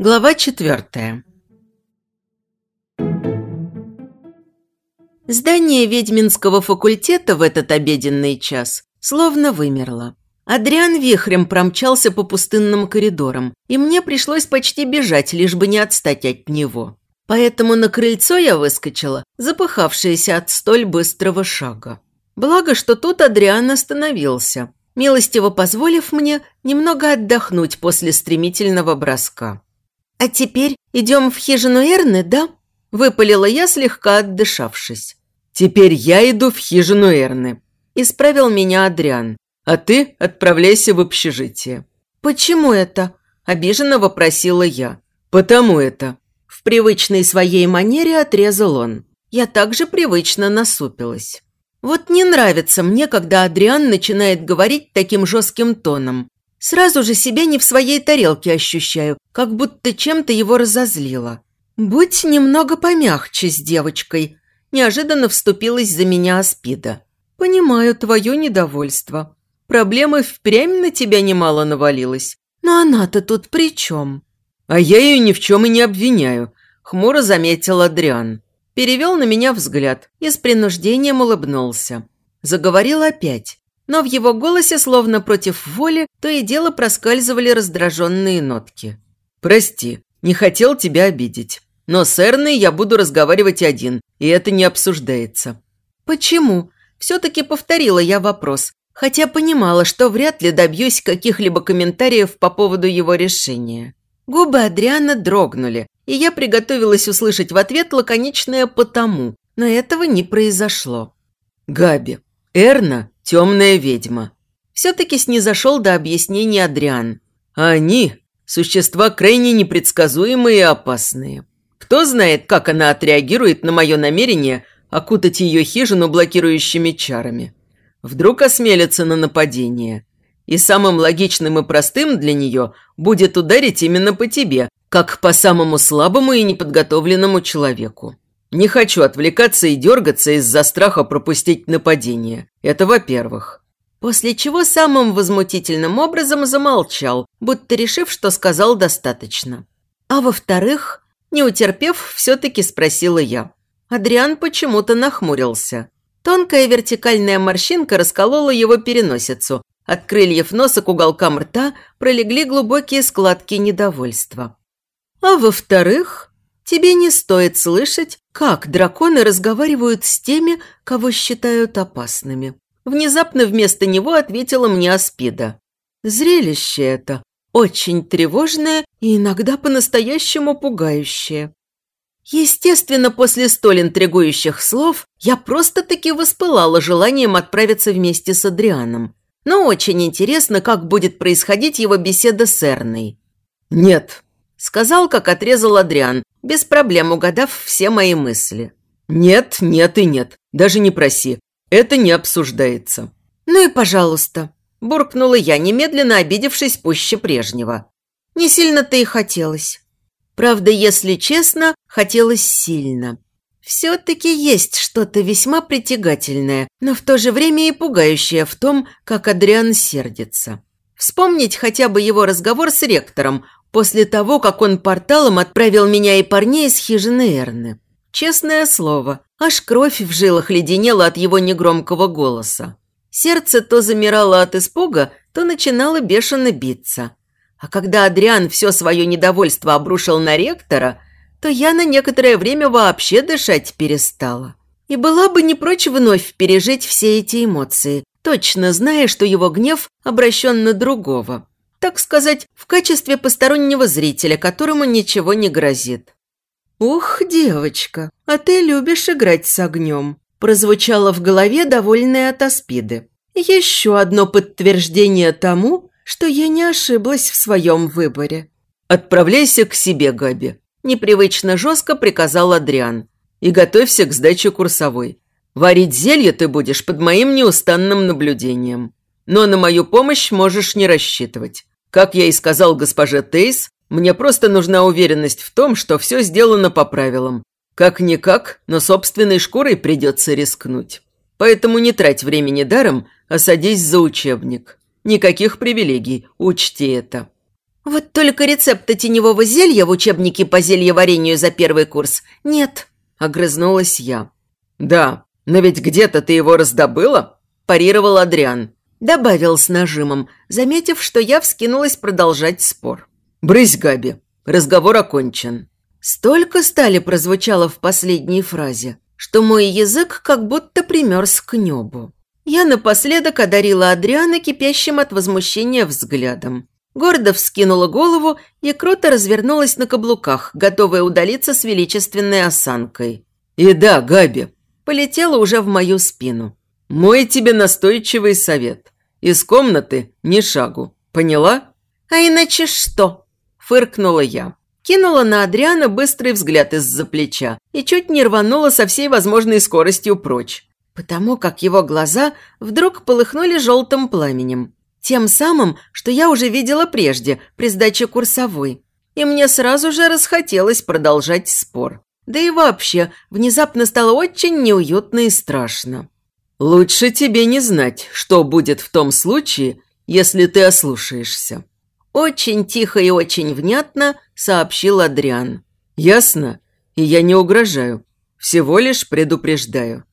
Глава четвертая. Здание ведьминского факультета в этот обеденный час словно вымерло. Адриан вихрем промчался по пустынным коридорам, и мне пришлось почти бежать, лишь бы не отстать от него. Поэтому на крыльцо я выскочила, запыхавшаяся от столь быстрого шага. Благо, что тут Адриан остановился, милостиво позволив мне немного отдохнуть после стремительного броска. «А теперь идем в хижину Эрны, да?» – выпалила я, слегка отдышавшись. «Теперь я иду в хижину Эрны», – исправил меня Адриан. «А ты отправляйся в общежитие». «Почему это?» – обиженно вопросила я. «Потому это». В привычной своей манере отрезал он. Я также привычно насупилась. Вот не нравится мне, когда Адриан начинает говорить таким жестким тоном. Сразу же себя не в своей тарелке ощущаю, как будто чем-то его разозлила. «Будь немного помягче с девочкой», – неожиданно вступилась за меня Аспида. «Понимаю твое недовольство. Проблемы впрямь на тебя немало навалилось. Но она-то тут при чем?» «А я ее ни в чем и не обвиняю», – хмуро заметил Адриан. Перевел на меня взгляд и с принуждением улыбнулся. Заговорил опять но в его голосе, словно против воли, то и дело проскальзывали раздраженные нотки. «Прости, не хотел тебя обидеть. Но с Эрной я буду разговаривать один, и это не обсуждается». «Почему?» Все-таки повторила я вопрос, хотя понимала, что вряд ли добьюсь каких-либо комментариев по поводу его решения. Губы Адриана дрогнули, и я приготовилась услышать в ответ лаконичное «потому», но этого не произошло. «Габи, Эрна темная ведьма. Все-таки снизошел до объяснения Адриан. А они – существа крайне непредсказуемые и опасные. Кто знает, как она отреагирует на мое намерение окутать ее хижину блокирующими чарами. Вдруг осмелится на нападение. И самым логичным и простым для нее будет ударить именно по тебе, как по самому слабому и неподготовленному человеку. Не хочу отвлекаться и дергаться из-за страха пропустить нападение. Это во-первых. После чего самым возмутительным образом замолчал, будто решив, что сказал достаточно. А во-вторых, не утерпев, все-таки спросила я. Адриан почему-то нахмурился. Тонкая вертикальная морщинка расколола его переносицу. От крыльев носа к уголкам рта пролегли глубокие складки недовольства. А во-вторых, Тебе не стоит слышать, как драконы разговаривают с теми, кого считают опасными. Внезапно вместо него ответила мне Аспида. Зрелище это очень тревожное и иногда по-настоящему пугающее. Естественно, после столь интригующих слов я просто-таки воспылала желанием отправиться вместе с Адрианом. Но очень интересно, как будет происходить его беседа с Эрной. «Нет», – сказал, как отрезал Адриан, без проблем угадав все мои мысли. «Нет, нет и нет. Даже не проси. Это не обсуждается». «Ну и пожалуйста», – буркнула я, немедленно обидевшись пуще прежнего. «Не сильно-то и хотелось. Правда, если честно, хотелось сильно. Все-таки есть что-то весьма притягательное, но в то же время и пугающее в том, как Адриан сердится. Вспомнить хотя бы его разговор с ректором, после того, как он порталом отправил меня и парней из хижины Эрны. Честное слово, аж кровь в жилах леденела от его негромкого голоса. Сердце то замирало от испуга, то начинало бешено биться. А когда Адриан все свое недовольство обрушил на ректора, то я на некоторое время вообще дышать перестала. И была бы не прочь вновь пережить все эти эмоции, точно зная, что его гнев обращен на другого так сказать, в качестве постороннего зрителя, которому ничего не грозит. «Ух, девочка, а ты любишь играть с огнем», прозвучало в голове, довольное от аспиды. «Еще одно подтверждение тому, что я не ошиблась в своем выборе». «Отправляйся к себе, Габи», – непривычно жестко приказал Адриан. «И готовься к сдаче курсовой. Варить зелье ты будешь под моим неустанным наблюдением. Но на мою помощь можешь не рассчитывать. Как я и сказал госпоже Тейс, мне просто нужна уверенность в том, что все сделано по правилам. Как-никак, но собственной шкурой придется рискнуть. Поэтому не трать времени даром, а садись за учебник. Никаких привилегий, учти это». Вот только рецепта теневого зелья в учебнике по зельеварению за первый курс нет, огрызнулась я. Да, но ведь где-то ты его раздобыла, парировал Адриан. Добавил с нажимом, заметив, что я вскинулась продолжать спор. «Брысь, Габи, разговор окончен». Столько стали прозвучало в последней фразе, что мой язык как будто примерз к небу. Я напоследок одарила Адриана кипящим от возмущения взглядом. Гордо вскинула голову и круто развернулась на каблуках, готовая удалиться с величественной осанкой. «И да, Габи!» Полетела уже в мою спину. «Мой тебе настойчивый совет. Из комнаты ни шагу. Поняла?» «А иначе что?» – фыркнула я. Кинула на Адриана быстрый взгляд из-за плеча и чуть не рванула со всей возможной скоростью прочь, потому как его глаза вдруг полыхнули желтым пламенем. Тем самым, что я уже видела прежде, при сдаче курсовой. И мне сразу же расхотелось продолжать спор. Да и вообще, внезапно стало очень неуютно и страшно. «Лучше тебе не знать, что будет в том случае, если ты ослушаешься». Очень тихо и очень внятно сообщил Адриан. «Ясно? И я не угрожаю. Всего лишь предупреждаю».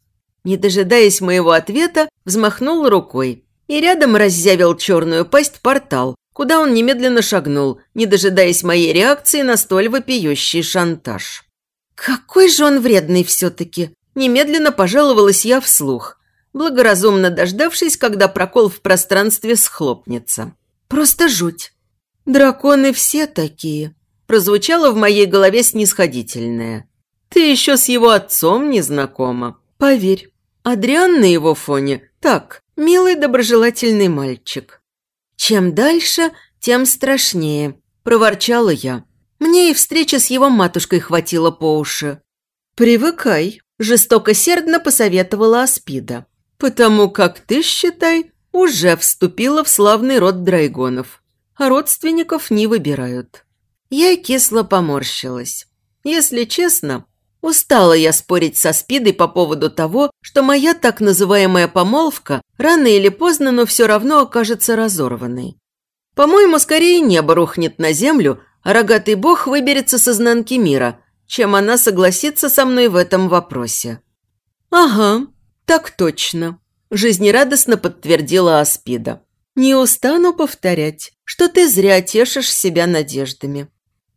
Не дожидаясь моего ответа, взмахнул рукой, и рядом разъявил черную пасть портал, куда он немедленно шагнул, не дожидаясь моей реакции на столь вопиющий шантаж. «Какой же он вредный все-таки!» Немедленно пожаловалась я вслух, благоразумно дождавшись, когда прокол в пространстве схлопнется. «Просто жуть!» «Драконы все такие!» прозвучало в моей голове снисходительное. «Ты еще с его отцом не знакома. Поверь, Адриан на его фоне так, Милый доброжелательный мальчик. Чем дальше, тем страшнее, проворчала я. Мне и встреча с его матушкой хватило по уши. Привыкай, жестоко-сердно посоветовала Аспида. Потому как ты, считай, уже вступила в славный род драйгонов, а родственников не выбирают. Я кисло поморщилась. Если честно, Устала я спорить со Спидой по поводу того, что моя так называемая помолвка рано или поздно, но все равно окажется разорванной. По-моему, скорее небо рухнет на землю, рогатый бог выберется с изнанки мира, чем она согласится со мной в этом вопросе. «Ага, так точно», – жизнерадостно подтвердила Аспида. «Не устану повторять, что ты зря тешишь себя надеждами.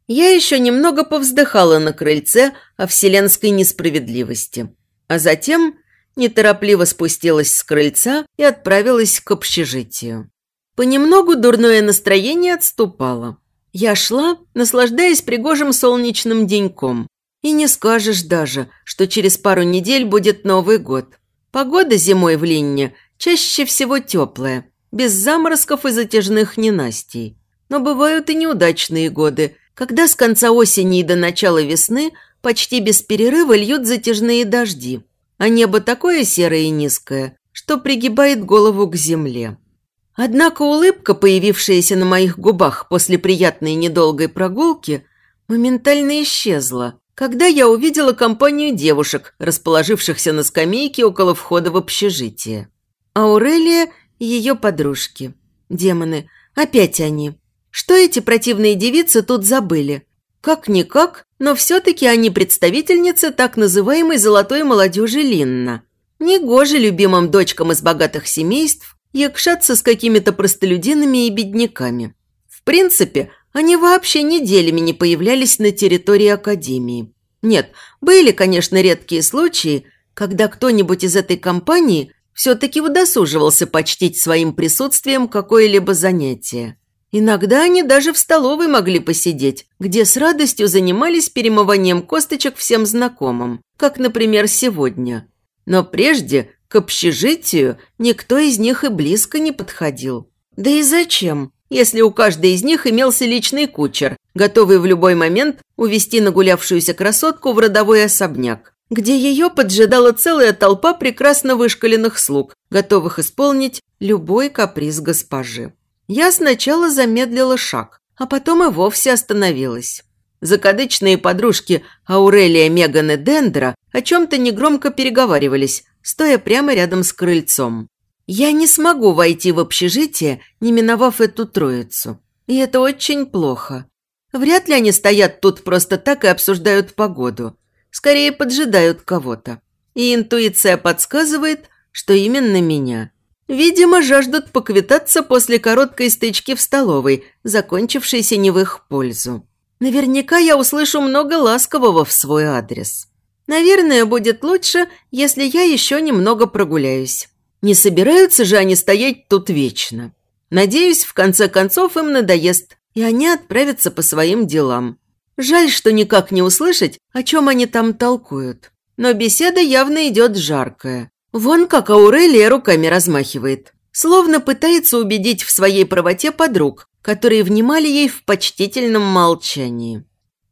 Я еще немного повздыхала на крыльце о вселенской несправедливости, а затем неторопливо спустилась с крыльца и отправилась к общежитию. Понемногу дурное настроение отступало. Я шла, наслаждаясь пригожим солнечным деньком. И не скажешь даже, что через пару недель будет Новый год. Погода зимой в Линне чаще всего теплая, без заморозков и затяжных ненастий. Но бывают и неудачные годы – когда с конца осени и до начала весны почти без перерыва льют затяжные дожди, а небо такое серое и низкое, что пригибает голову к земле. Однако улыбка, появившаяся на моих губах после приятной недолгой прогулки, моментально исчезла, когда я увидела компанию девушек, расположившихся на скамейке около входа в общежитие. Аурелия и ее подружки. Демоны, опять они. Что эти противные девицы тут забыли? Как-никак, но все-таки они представительницы так называемой золотой молодежи Линна. Негоже любимым дочкам из богатых семейств якшаться с какими-то простолюдинами и бедняками. В принципе, они вообще неделями не появлялись на территории Академии. Нет, были, конечно, редкие случаи, когда кто-нибудь из этой компании все-таки удосуживался почтить своим присутствием какое-либо занятие. Иногда они даже в столовой могли посидеть, где с радостью занимались перемыванием косточек всем знакомым, как, например, сегодня. Но прежде к общежитию никто из них и близко не подходил. Да и зачем, если у каждой из них имелся личный кучер, готовый в любой момент увести нагулявшуюся красотку в родовой особняк, где ее поджидала целая толпа прекрасно вышкаленных слуг, готовых исполнить любой каприз госпожи. Я сначала замедлила шаг, а потом и вовсе остановилась. Закадычные подружки Аурелия, Меган и Дендра о чем-то негромко переговаривались, стоя прямо рядом с крыльцом. Я не смогу войти в общежитие, не миновав эту троицу. И это очень плохо. Вряд ли они стоят тут просто так и обсуждают погоду. Скорее поджидают кого-то. И интуиция подсказывает, что именно меня. Видимо, жаждут поквитаться после короткой стычки в столовой, закончившейся не в их пользу. Наверняка я услышу много ласкового в свой адрес. Наверное, будет лучше, если я еще немного прогуляюсь. Не собираются же они стоять тут вечно. Надеюсь, в конце концов им надоест, и они отправятся по своим делам. Жаль, что никак не услышать, о чем они там толкуют. Но беседа явно идет жаркая. Вон как Аурелия руками размахивает. Словно пытается убедить в своей правоте подруг, которые внимали ей в почтительном молчании.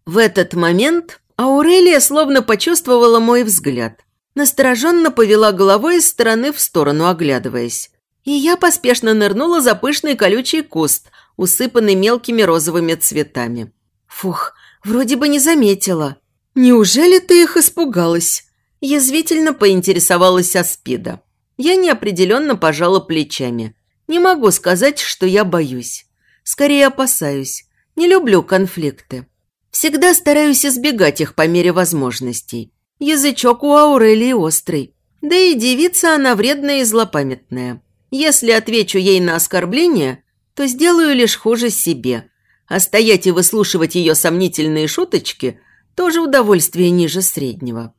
В этот момент Аурелия словно почувствовала мой взгляд. Настороженно повела головой из стороны в сторону, оглядываясь. И я поспешно нырнула за пышный колючий куст, усыпанный мелкими розовыми цветами. Фух, вроде бы не заметила. Неужели ты их испугалась? Язвительно поинтересовалась Аспида. Я неопределенно пожала плечами. Не могу сказать, что я боюсь. Скорее опасаюсь. Не люблю конфликты. Всегда стараюсь избегать их по мере возможностей. Язычок у Аурелии острый. Да и девица она вредная и злопамятная. Если отвечу ей на оскорбление, то сделаю лишь хуже себе. А стоять и выслушивать ее сомнительные шуточки – тоже удовольствие ниже среднего.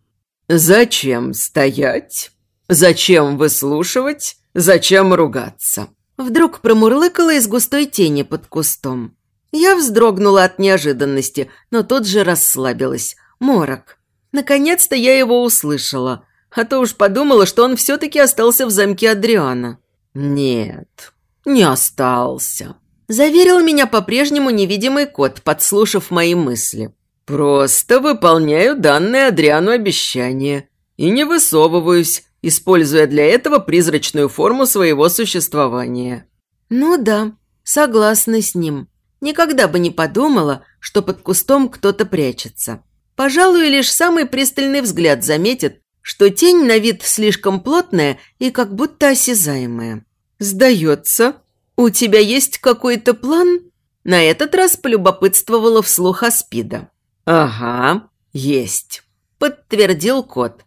«Зачем стоять? Зачем выслушивать? Зачем ругаться?» Вдруг промурлыкала из густой тени под кустом. Я вздрогнула от неожиданности, но тут же расслабилась. Морок. Наконец-то я его услышала, а то уж подумала, что он все-таки остался в замке Адриана. «Нет, не остался», – заверил меня по-прежнему невидимый кот, подслушав мои мысли. «Просто выполняю данное Адриану обещание и не высовываюсь, используя для этого призрачную форму своего существования». «Ну да, согласна с ним. Никогда бы не подумала, что под кустом кто-то прячется. Пожалуй, лишь самый пристальный взгляд заметит, что тень на вид слишком плотная и как будто осязаемая. «Сдается, у тебя есть какой-то план?» На этот раз полюбопытствовала вслух Аспида. «Ага, есть», – подтвердил кот.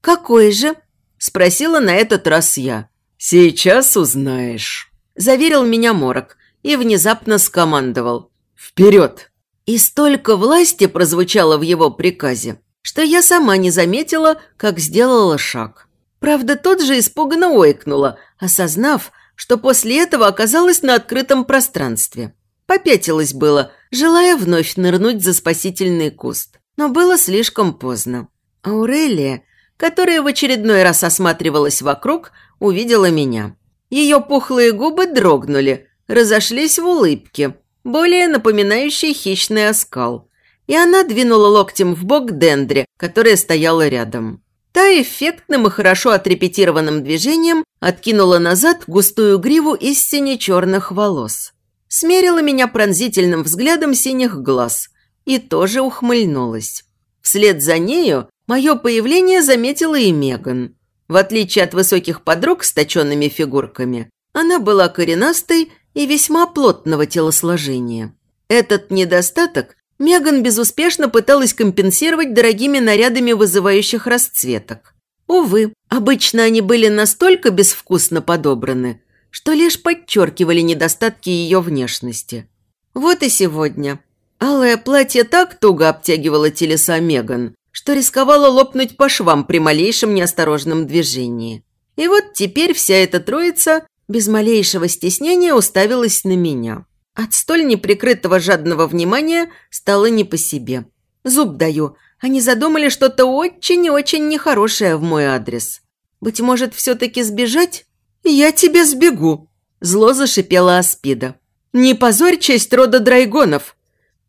«Какой же?» – спросила на этот раз я. «Сейчас узнаешь», – заверил меня Морок и внезапно скомандовал. «Вперед!» И столько власти прозвучало в его приказе, что я сама не заметила, как сделала шаг. Правда, тот же испуганно ойкнула, осознав, что после этого оказалась на открытом пространстве. Попятилась было, желая вновь нырнуть за спасительный куст. Но было слишком поздно. Аурелия, которая в очередной раз осматривалась вокруг, увидела меня. Ее пухлые губы дрогнули, разошлись в улыбке, более напоминающей хищный оскал. И она двинула локтем в бок Дендре, которая стояла рядом. Та эффектным и хорошо отрепетированным движением откинула назад густую гриву из сине-черных волос. Смерила меня пронзительным взглядом синих глаз и тоже ухмыльнулась. Вслед за нею мое появление заметила и Меган. В отличие от высоких подруг с точенными фигурками, она была коренастой и весьма плотного телосложения. Этот недостаток Меган безуспешно пыталась компенсировать дорогими нарядами вызывающих расцветок. Увы, обычно они были настолько безвкусно подобраны, что лишь подчеркивали недостатки ее внешности. Вот и сегодня. Алое платье так туго обтягивало телеса Меган, что рисковало лопнуть по швам при малейшем неосторожном движении. И вот теперь вся эта троица без малейшего стеснения уставилась на меня. От столь неприкрытого жадного внимания стало не по себе. Зуб даю, они задумали что-то очень и очень нехорошее в мой адрес. Быть может, все-таки сбежать? Я тебе сбегу, зло зашипела Аспида. Не позорь честь рода Драйгонов.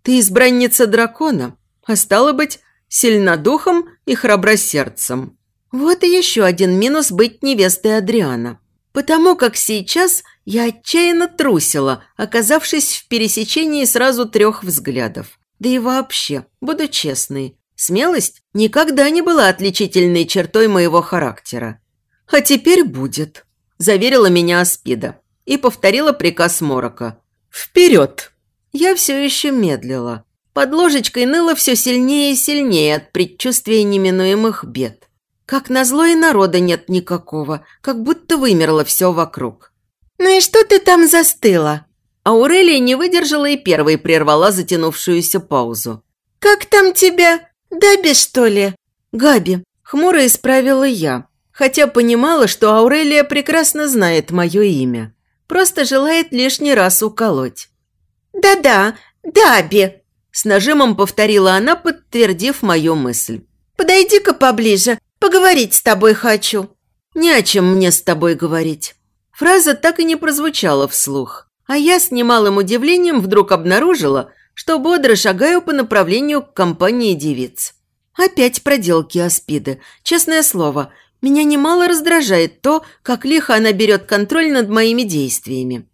Ты избранница дракона, а стало быть, сильна духом и храбра сердцем. Вот и еще один минус быть невестой Адриана. Потому как сейчас я отчаянно трусила, оказавшись в пересечении сразу трех взглядов. Да и вообще, буду честной, смелость никогда не была отличительной чертой моего характера. А теперь будет, заверила меня Аспида и повторила приказ Морока. «Вперед!» Я все еще медлила. Под ложечкой ныло все сильнее и сильнее от предчувствия неминуемых бед. Как назло и народа нет никакого, как будто вымерло все вокруг. «Ну и что ты там застыла?» Аурелия не выдержала и первой прервала затянувшуюся паузу. «Как там тебя? Даби, что ли?» «Габи», – хмуро исправила я, хотя понимала, что Аурелия прекрасно знает мое имя. Просто желает лишний раз уколоть. «Да-да, Даби», – с нажимом повторила она, подтвердив мою мысль. «Подойди-ка поближе, поговорить с тобой хочу». «Не о чем мне с тобой говорить». Фраза так и не прозвучала вслух, а я с немалым удивлением вдруг обнаружила, что бодро шагаю по направлению к компании девиц. Опять проделки Аспиды. Честное слово, меня немало раздражает то, как лихо она берет контроль над моими действиями.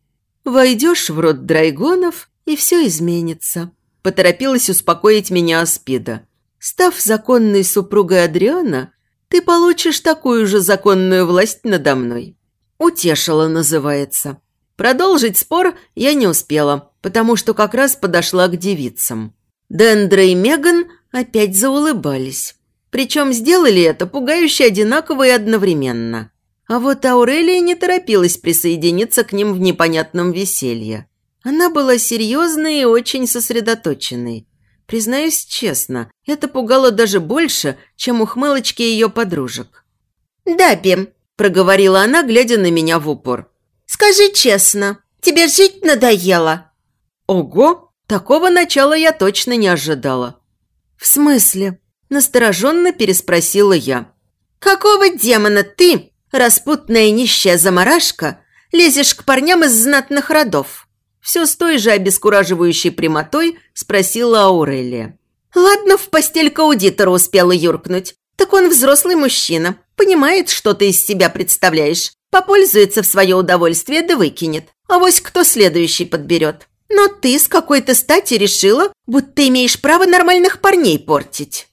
Войдешь в род драйгонов, и все изменится. Поторопилась успокоить меня Аспида. Став законной супругой Адриана, ты получишь такую же законную власть надо мной. Утешила называется. Продолжить спор я не успела, потому что как раз подошла к девицам. Дендра и Меган опять заулыбались. Причем сделали это пугающе одинаково и одновременно. А вот Аурелия не торопилась присоединиться к ним в непонятном веселье. Она была серьезной и очень сосредоточенной. Признаюсь честно, это пугало даже больше, чем ухмылочки ее подружек. «Да, Бим», – проговорила она, глядя на меня в упор. «Скажи честно, тебе жить надоело?» «Ого! Такого начала я точно не ожидала». «В смысле?» – настороженно переспросила я. «Какого демона ты, распутная нищая заморашка, лезешь к парням из знатных родов?» Все с той же обескураживающей прямотой спросила Аурелия. «Ладно, в постель к аудитору успела юркнуть. Так он взрослый мужчина, понимает, что ты из себя представляешь, попользуется в свое удовольствие да выкинет. А вось кто следующий подберет. Но ты с какой-то стати решила, будто имеешь право нормальных парней портить».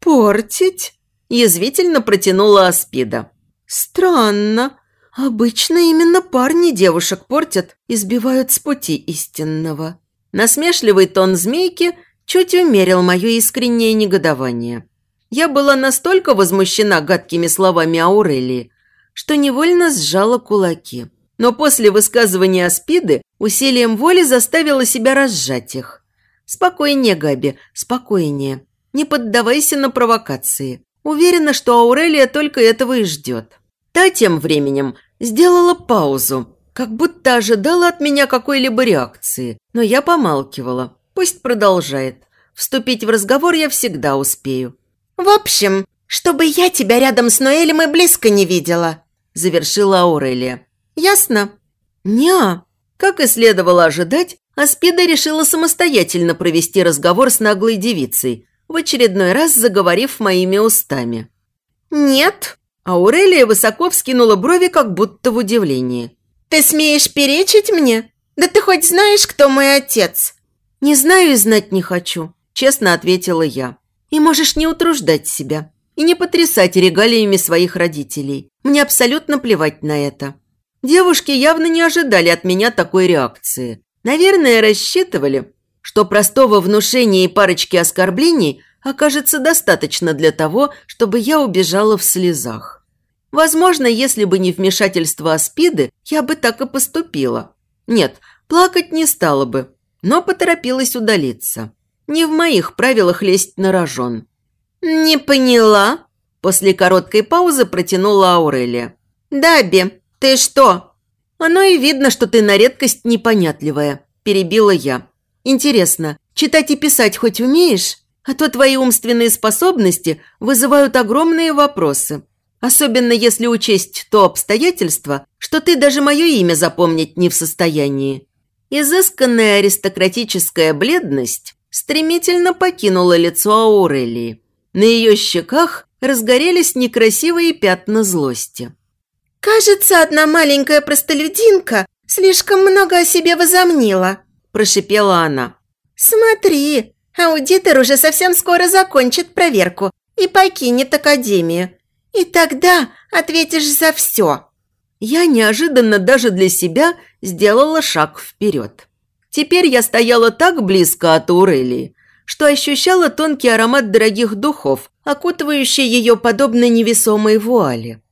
«Портить?» – язвительно протянула Аспида. «Странно. Обычно именно парни девушек портят и сбивают с пути истинного». Насмешливый тон змейки чуть умерил мое искреннее негодование. Я была настолько возмущена гадкими словами Аурелии, что невольно сжала кулаки. Но после высказывания Аспиды усилием воли заставила себя разжать их. «Спокойнее, Габи, спокойнее. Не поддавайся на провокации. Уверена, что Аурелия только этого и ждет». Та тем временем сделала паузу, как будто ожидала от меня какой-либо реакции, но я помалкивала. Пусть продолжает. Вступить в разговор я всегда успею. «В общем, чтобы я тебя рядом с Ноэлем и близко не видела», завершила Аурелия. «Ясно?» «Не-а». Как и следовало ожидать, Аспида решила самостоятельно провести разговор с наглой девицей, в очередной раз заговорив моими устами. «Нет». Аурелия высоко вскинула брови, как будто в удивлении. «Ты смеешь перечить мне? Да ты хоть знаешь, кто мой отец?» «Не знаю и знать не хочу», – честно ответила я. «И можешь не утруждать себя и не потрясать регалиями своих родителей. Мне абсолютно плевать на это». Девушки явно не ожидали от меня такой реакции. Наверное, рассчитывали, что простого внушения и парочки оскорблений окажется достаточно для того, чтобы я убежала в слезах. Возможно, если бы не вмешательство Аспиды, я бы так и поступила. Нет, плакать не стала бы, но поторопилась удалиться. Не в моих правилах лезть на рожон. «Не поняла?» После короткой паузы протянула Аурелия. «Даби, ты что?» «Оно и видно, что ты на редкость непонятливая», – перебила я. «Интересно, читать и писать хоть умеешь? А то твои умственные способности вызывают огромные вопросы. Особенно если учесть то обстоятельство, что ты даже мое имя запомнить не в состоянии». Изысканная аристократическая бледность стремительно покинула лицо Аурелии. На ее щеках разгорелись некрасивые пятна злости. «Кажется, одна маленькая простолюдинка слишком много о себе возомнила», – прошипела она. «Смотри, аудитор уже совсем скоро закончит проверку и покинет академию. И тогда ответишь за все». Я неожиданно даже для себя сделала шаг вперед. Теперь я стояла так близко от Аурелии, что ощущала тонкий аромат дорогих духов, окутывающий ее подобно невесомой вуали.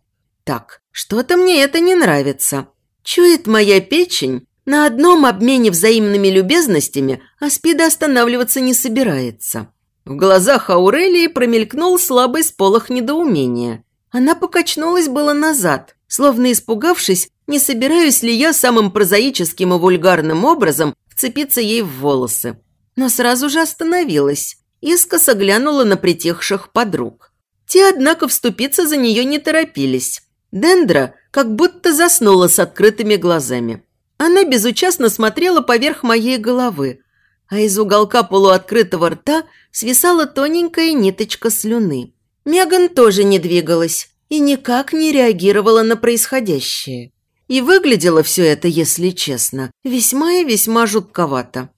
Так, что-то мне это не нравится. Чует моя печень, на одном обмене взаимными любезностями Аспида останавливаться не собирается. В глазах Аурелии промелькнул слабый сполох недоумения. Она покачнулась было назад, словно испугавшись, не собираюсь ли я самым прозаическим и вульгарным образом вцепиться ей в волосы. Но сразу же остановилась, искоса глянула на притихших подруг. Те, однако, вступиться за нее не торопились. Дендра как будто заснула с открытыми глазами. Она безучастно смотрела поверх моей головы, а из уголка полуоткрытого рта свисала тоненькая ниточка слюны. Меган тоже не двигалась и никак не реагировала на происходящее. И выглядело все это, если честно, весьма и весьма жутковато.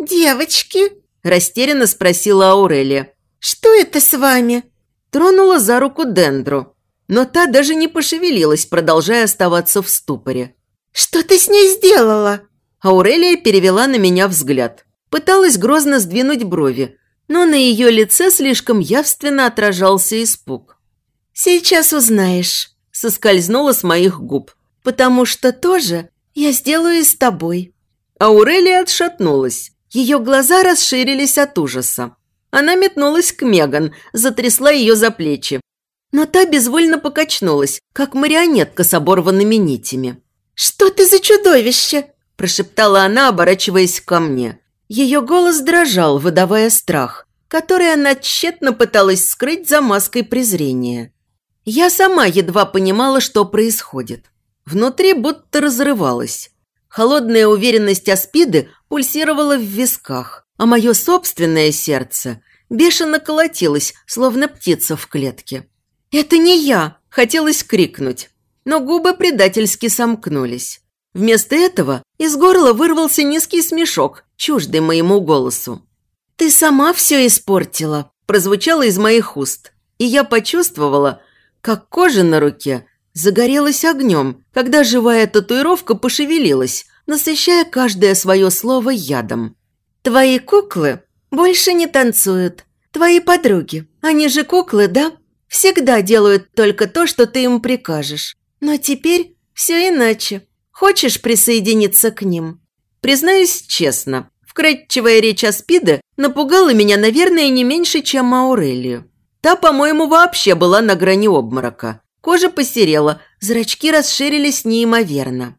«Девочки?» – растерянно спросила Аурелия. «Что это с вами?» Тронула за руку Дендру, но та даже не пошевелилась, продолжая оставаться в ступоре. «Что ты с ней сделала?» Аурелия перевела на меня взгляд. Пыталась грозно сдвинуть брови, но на ее лице слишком явственно отражался испуг. «Сейчас узнаешь», – соскользнула с моих губ потому что тоже я сделаю и с тобой». Аурелия отшатнулась. Ее глаза расширились от ужаса. Она метнулась к Меган, затрясла ее за плечи. Но та безвольно покачнулась, как марионетка с оборванными нитями. «Что ты за чудовище?» – прошептала она, оборачиваясь ко мне. Ее голос дрожал, выдавая страх, который она тщетно пыталась скрыть за маской презрения. Я сама едва понимала, что происходит. Внутри будто разрывалось. Холодная уверенность Аспиды пульсировала в висках, а мое собственное сердце бешено колотилось, словно птица в клетке. «Это не я!» – хотелось крикнуть, но губы предательски сомкнулись. Вместо этого из горла вырвался низкий смешок, чуждый моему голосу. «Ты сама все испортила!» – прозвучало из моих уст, и я почувствовала, как кожа на руке загорелась огнем, когда живая татуировка пошевелилась, насыщая каждое свое слово ядом. «Твои куклы больше не танцуют. Твои подруги, они же куклы, да? Всегда делают только то, что ты им прикажешь. Но теперь все иначе. Хочешь присоединиться к ним?» Признаюсь честно, вкрадчивая речь Аспида напугала меня, наверное, не меньше, чем Аурелию. Та, по-моему, вообще была на грани обморока. Кожа посерела, зрачки расширились неимоверно.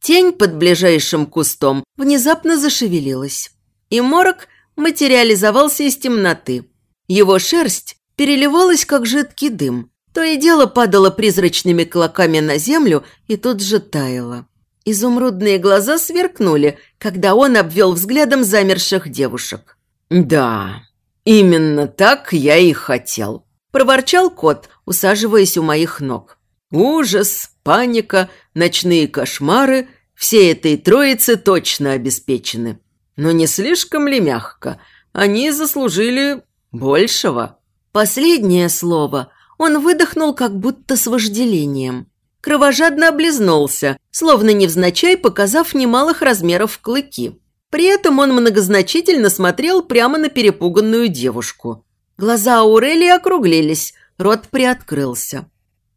Тень под ближайшим кустом внезапно зашевелилась. И морок материализовался из темноты. Его шерсть переливалась, как жидкий дым. То и дело падало призрачными клоками на землю и тут же таяло. Изумрудные глаза сверкнули, когда он обвел взглядом замерших девушек. «Да, именно так я и хотел», проворчал кот, усаживаясь у моих ног. Ужас, паника, ночные кошмары – все этой троицы точно обеспечены. Но не слишком ли мягко? Они заслужили большего. Последнее слово он выдохнул как будто с вожделением. Кровожадно облизнулся, словно невзначай показав немалых размеров клыки. При этом он многозначительно смотрел прямо на перепуганную девушку. Глаза Аурелии округлились, рот приоткрылся.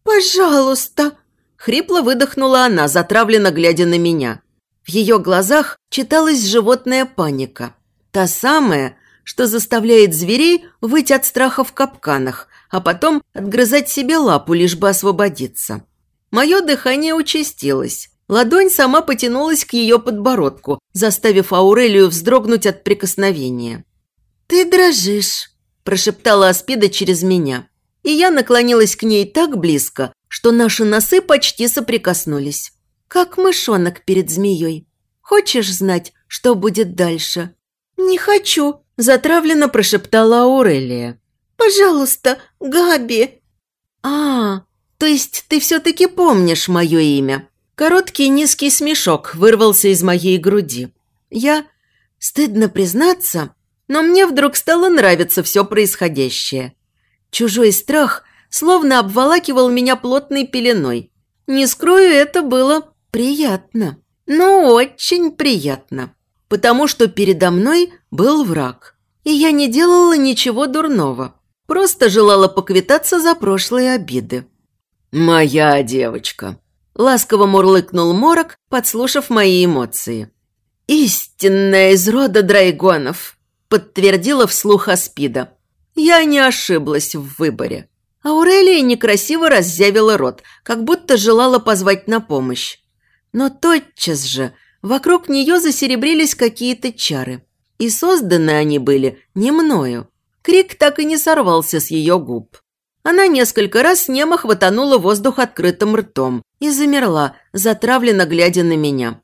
«Пожалуйста!» – хрипло выдохнула она, затравленно глядя на меня. В ее глазах читалась животная паника. Та самая, что заставляет зверей выть от страха в капканах, а потом отгрызать себе лапу, лишь бы освободиться. Мое дыхание участилось. Ладонь сама потянулась к ее подбородку, заставив Аурелию вздрогнуть от прикосновения. «Ты дрожишь», прошептала Аспида через меня. И я наклонилась к ней так близко, что наши носы почти соприкоснулись. Как мышонок перед змеей. Хочешь знать, что будет дальше? «Не хочу», – затравленно прошептала Аурелия. «Пожалуйста, Габи». «А, то есть ты все-таки помнишь мое имя?» Короткий низкий смешок вырвался из моей груди. Я, стыдно признаться, но мне вдруг стало нравиться все происходящее. Чужой страх словно обволакивал меня плотной пеленой. Не скрою, это было приятно. Ну, очень приятно. потому что передо мной был враг. И я не делала ничего дурного, просто желала поквитаться за прошлые обиды. «Моя девочка», – ласково мурлыкнул Морок, подслушав мои эмоции. «Истинная из рода драйгонов», – подтвердила вслух Аспида. Я не ошиблась в выборе. Аурелия некрасиво раззявила рот, как будто желала позвать на помощь. Но тотчас же вокруг нее засеребрились какие-то чары. И созданы они были не мною. Крик так и не сорвался с ее губ. Она несколько раз немо хватанула воздух открытым ртом и замерла, затравленно глядя на меня.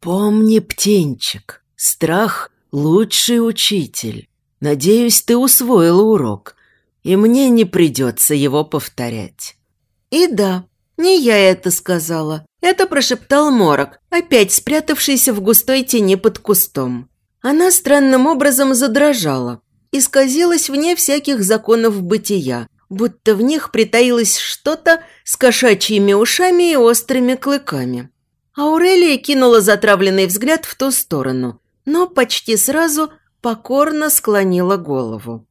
«Помни, птенчик, страх – лучший учитель». Надеюсь, ты усвоила урок, и мне не придется его повторять». И да, не я это сказала. Это прошептал Морок, опять спрятавшийся в густой тени под кустом. Она странным образом задрожала, исказилась вне всяких законов бытия, будто в них притаилось что-то с кошачьими ушами и острыми клыками. Аурелия кинула затравленный взгляд в ту сторону, но почти сразу покорно склонила голову.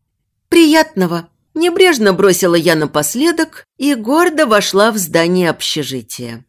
«Приятного!» – небрежно бросила я напоследок и гордо вошла в здание общежития.